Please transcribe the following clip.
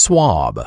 swab.